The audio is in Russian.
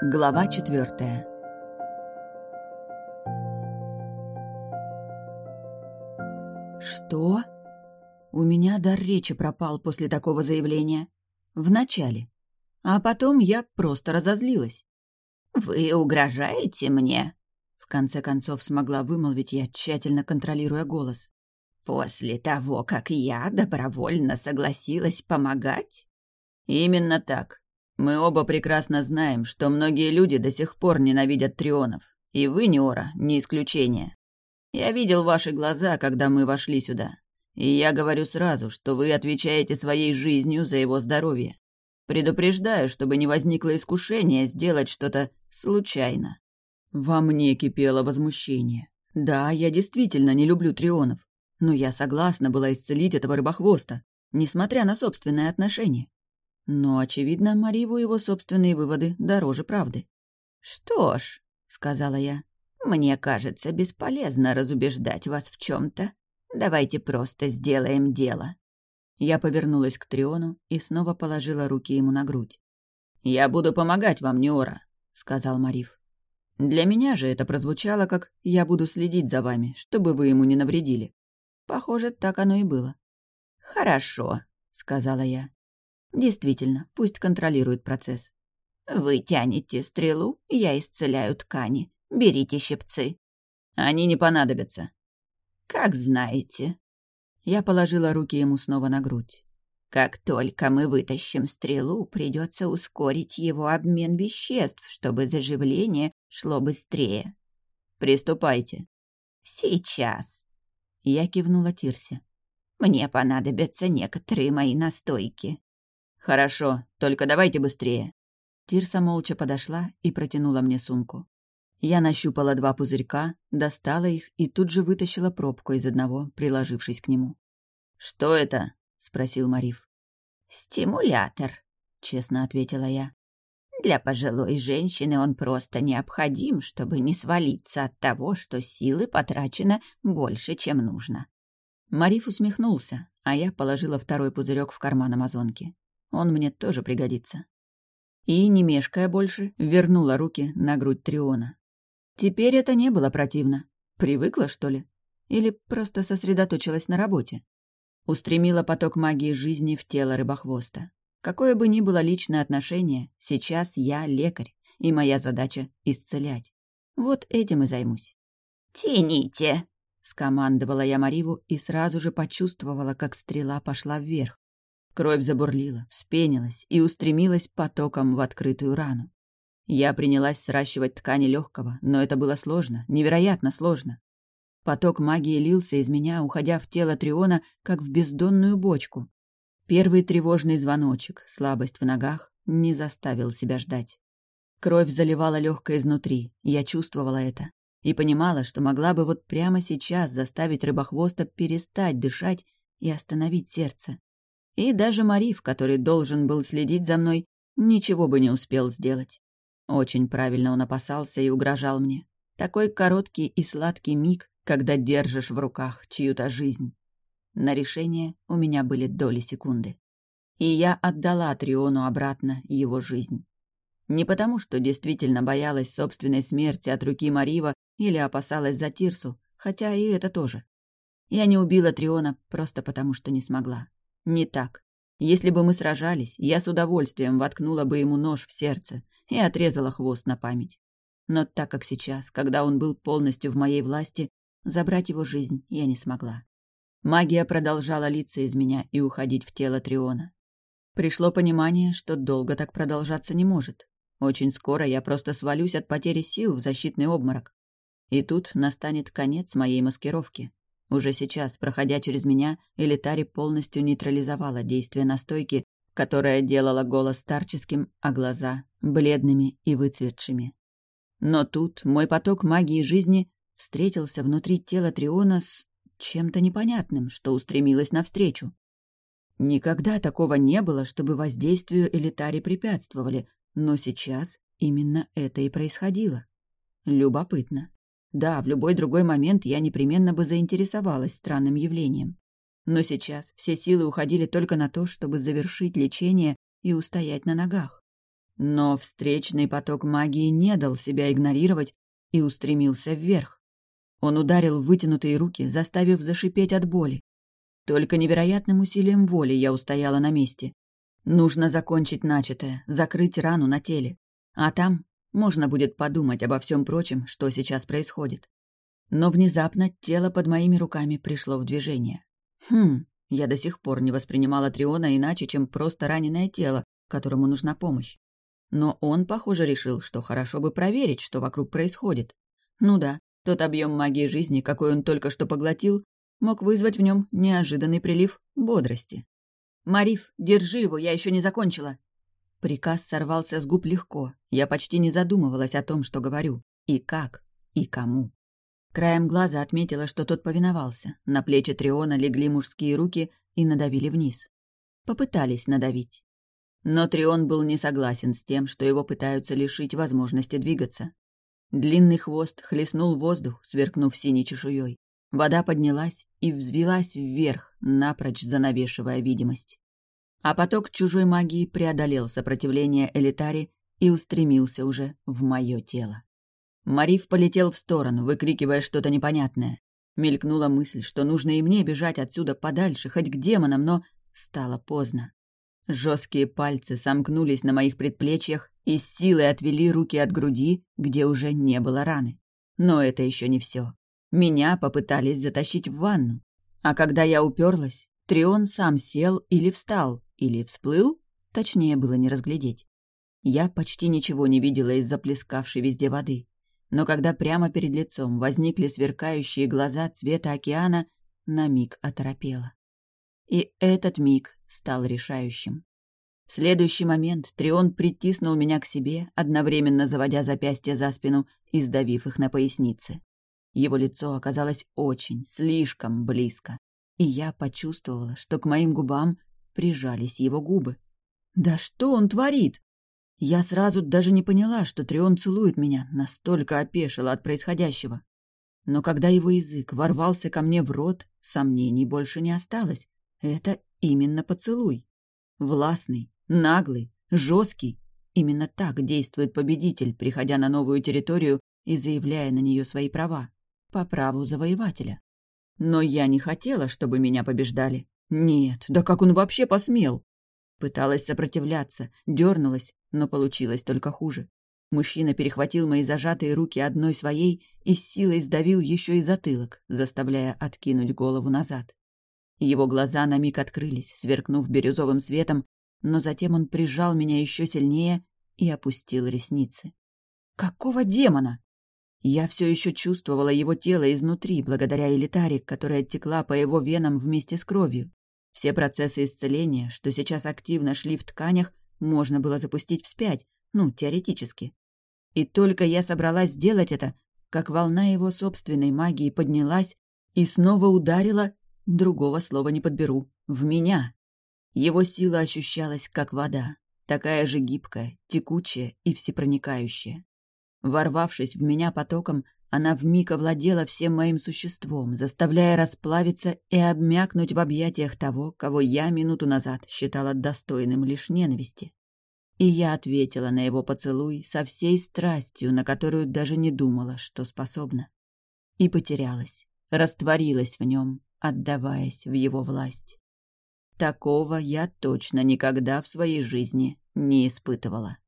Глава четвертая. Что? У меня дар речи пропал после такого заявления. Вначале. А потом я просто разозлилась. «Вы угрожаете мне?» В конце концов смогла вымолвить я, тщательно контролируя голос. «После того, как я добровольно согласилась помогать?» «Именно так. Мы оба прекрасно знаем, что многие люди до сих пор ненавидят Трионов. И вы, Неора, не исключение. Я видел ваши глаза, когда мы вошли сюда. И я говорю сразу, что вы отвечаете своей жизнью за его здоровье. Предупреждаю, чтобы не возникло искушение сделать что-то случайно. Во мне кипело возмущение. Да, я действительно не люблю Трионов, но я согласна была исцелить этого рыбохвоста, несмотря на собственное отношение. Но, очевидно, Мариву его собственные выводы дороже правды. «Что ж», — сказала я, — «мне кажется бесполезно разубеждать вас в чем то Давайте просто сделаем дело». Я повернулась к Триону и снова положила руки ему на грудь. «Я буду помогать вам, Неора», — сказал Марив. «Для меня же это прозвучало как «я буду следить за вами, чтобы вы ему не навредили». Похоже, так оно и было. «Хорошо», — сказала я. «Действительно, пусть контролирует процесс». «Вы тянете стрелу, я исцеляю ткани. Берите щипцы». «Они не понадобятся». «Как знаете». Я положила руки ему снова на грудь. «Как только мы вытащим стрелу, придется ускорить его обмен веществ, чтобы заживление шло быстрее». «Приступайте». «Сейчас». Я кивнула Тирсе. «Мне понадобятся некоторые мои настойки». «Хорошо, только давайте быстрее». Тирса молча подошла и протянула мне сумку. Я нащупала два пузырька, достала их и тут же вытащила пробку из одного, приложившись к нему. «Что это?» — спросил Мариф. «Стимулятор», — честно ответила я. «Для пожилой женщины он просто необходим, чтобы не свалиться от того, что силы потрачено больше, чем нужно». Мариф усмехнулся, а я положила второй пузырек в карман амазонки. Он мне тоже пригодится. И, не мешкая больше, вернула руки на грудь Триона. Теперь это не было противно. Привыкла, что ли? Или просто сосредоточилась на работе? Устремила поток магии жизни в тело рыбохвоста. Какое бы ни было личное отношение, сейчас я лекарь, и моя задача — исцелять. Вот этим и займусь. «Тяните!» — скомандовала я Мариву и сразу же почувствовала, как стрела пошла вверх. Кровь забурлила, вспенилась и устремилась потоком в открытую рану. Я принялась сращивать ткани легкого, но это было сложно, невероятно сложно. Поток магии лился из меня, уходя в тело Триона, как в бездонную бочку. Первый тревожный звоночек, слабость в ногах, не заставил себя ждать. Кровь заливала легкое изнутри, я чувствовала это. И понимала, что могла бы вот прямо сейчас заставить рыбохвоста перестать дышать и остановить сердце. И даже Мариф, который должен был следить за мной, ничего бы не успел сделать. Очень правильно он опасался и угрожал мне. Такой короткий и сладкий миг, когда держишь в руках чью-то жизнь. На решение у меня были доли секунды. И я отдала Триону обратно его жизнь. Не потому, что действительно боялась собственной смерти от руки Марива или опасалась за Тирсу, хотя и это тоже. Я не убила Триона просто потому, что не смогла. Не так. Если бы мы сражались, я с удовольствием воткнула бы ему нож в сердце и отрезала хвост на память. Но так как сейчас, когда он был полностью в моей власти, забрать его жизнь я не смогла. Магия продолжала литься из меня и уходить в тело Триона. Пришло понимание, что долго так продолжаться не может. Очень скоро я просто свалюсь от потери сил в защитный обморок. И тут настанет конец моей маскировки. Уже сейчас, проходя через меня, Элитари полностью нейтрализовала действие настойки, которая делала голос старческим, а глаза — бледными и выцветшими. Но тут мой поток магии жизни встретился внутри тела Триона с чем-то непонятным, что устремилось навстречу. Никогда такого не было, чтобы воздействию элитари препятствовали, но сейчас именно это и происходило. Любопытно. Да, в любой другой момент я непременно бы заинтересовалась странным явлением. Но сейчас все силы уходили только на то, чтобы завершить лечение и устоять на ногах. Но встречный поток магии не дал себя игнорировать и устремился вверх. Он ударил в вытянутые руки, заставив зашипеть от боли. Только невероятным усилием воли я устояла на месте. Нужно закончить начатое, закрыть рану на теле. А там можно будет подумать обо всем прочем, что сейчас происходит. Но внезапно тело под моими руками пришло в движение. Хм, я до сих пор не воспринимала Триона иначе, чем просто раненое тело, которому нужна помощь. Но он, похоже, решил, что хорошо бы проверить, что вокруг происходит. Ну да, тот объем магии жизни, какой он только что поглотил, мог вызвать в нем неожиданный прилив бодрости. «Мариф, держи его, я еще не закончила!» Приказ сорвался с губ легко. Я почти не задумывалась о том, что говорю. И как, и кому. Краем глаза отметила, что тот повиновался. На плечи Триона легли мужские руки и надавили вниз. Попытались надавить. Но Трион был не согласен с тем, что его пытаются лишить возможности двигаться. Длинный хвост хлестнул воздух, сверкнув синей чешуей. Вода поднялась и взвелась вверх, напрочь занавешивая видимость. А поток чужой магии преодолел сопротивление Элитари и устремился уже в мое тело. Мариф полетел в сторону, выкрикивая что-то непонятное. Мелькнула мысль, что нужно и мне бежать отсюда подальше, хоть к демонам, но стало поздно. Жесткие пальцы сомкнулись на моих предплечьях и с силой отвели руки от груди, где уже не было раны. Но это еще не все. Меня попытались затащить в ванну. А когда я уперлась, Трион сам сел или встал, или всплыл, точнее было не разглядеть. Я почти ничего не видела из-за плескавшей везде воды но когда прямо перед лицом возникли сверкающие глаза цвета океана, на миг оторопела. И этот миг стал решающим. В следующий момент Трион притиснул меня к себе, одновременно заводя запястья за спину и сдавив их на пояснице. Его лицо оказалось очень, слишком близко, и я почувствовала, что к моим губам прижались его губы. «Да что он творит?» Я сразу даже не поняла, что Трион целует меня, настолько опешила от происходящего. Но когда его язык ворвался ко мне в рот, сомнений больше не осталось. Это именно поцелуй. Властный, наглый, жесткий. Именно так действует победитель, приходя на новую территорию и заявляя на нее свои права. По праву завоевателя. Но я не хотела, чтобы меня побеждали. Нет, да как он вообще посмел? Пыталась сопротивляться, дернулась, но получилось только хуже. Мужчина перехватил мои зажатые руки одной своей и с силой сдавил еще и затылок, заставляя откинуть голову назад. Его глаза на миг открылись, сверкнув бирюзовым светом, но затем он прижал меня еще сильнее и опустил ресницы. «Какого демона?» Я все еще чувствовала его тело изнутри, благодаря элитаре, которая текла по его венам вместе с кровью. Все процессы исцеления, что сейчас активно шли в тканях, можно было запустить вспять, ну, теоретически. И только я собралась сделать это, как волна его собственной магии поднялась и снова ударила, другого слова не подберу, в меня. Его сила ощущалась, как вода, такая же гибкая, текучая и всепроникающая. Ворвавшись в меня потоком, она вмиг овладела всем моим существом, заставляя расплавиться и обмякнуть в объятиях того, кого я минуту назад считала достойным лишь ненависти. И я ответила на его поцелуй со всей страстью, на которую даже не думала, что способна. И потерялась, растворилась в нем, отдаваясь в его власть. Такого я точно никогда в своей жизни не испытывала.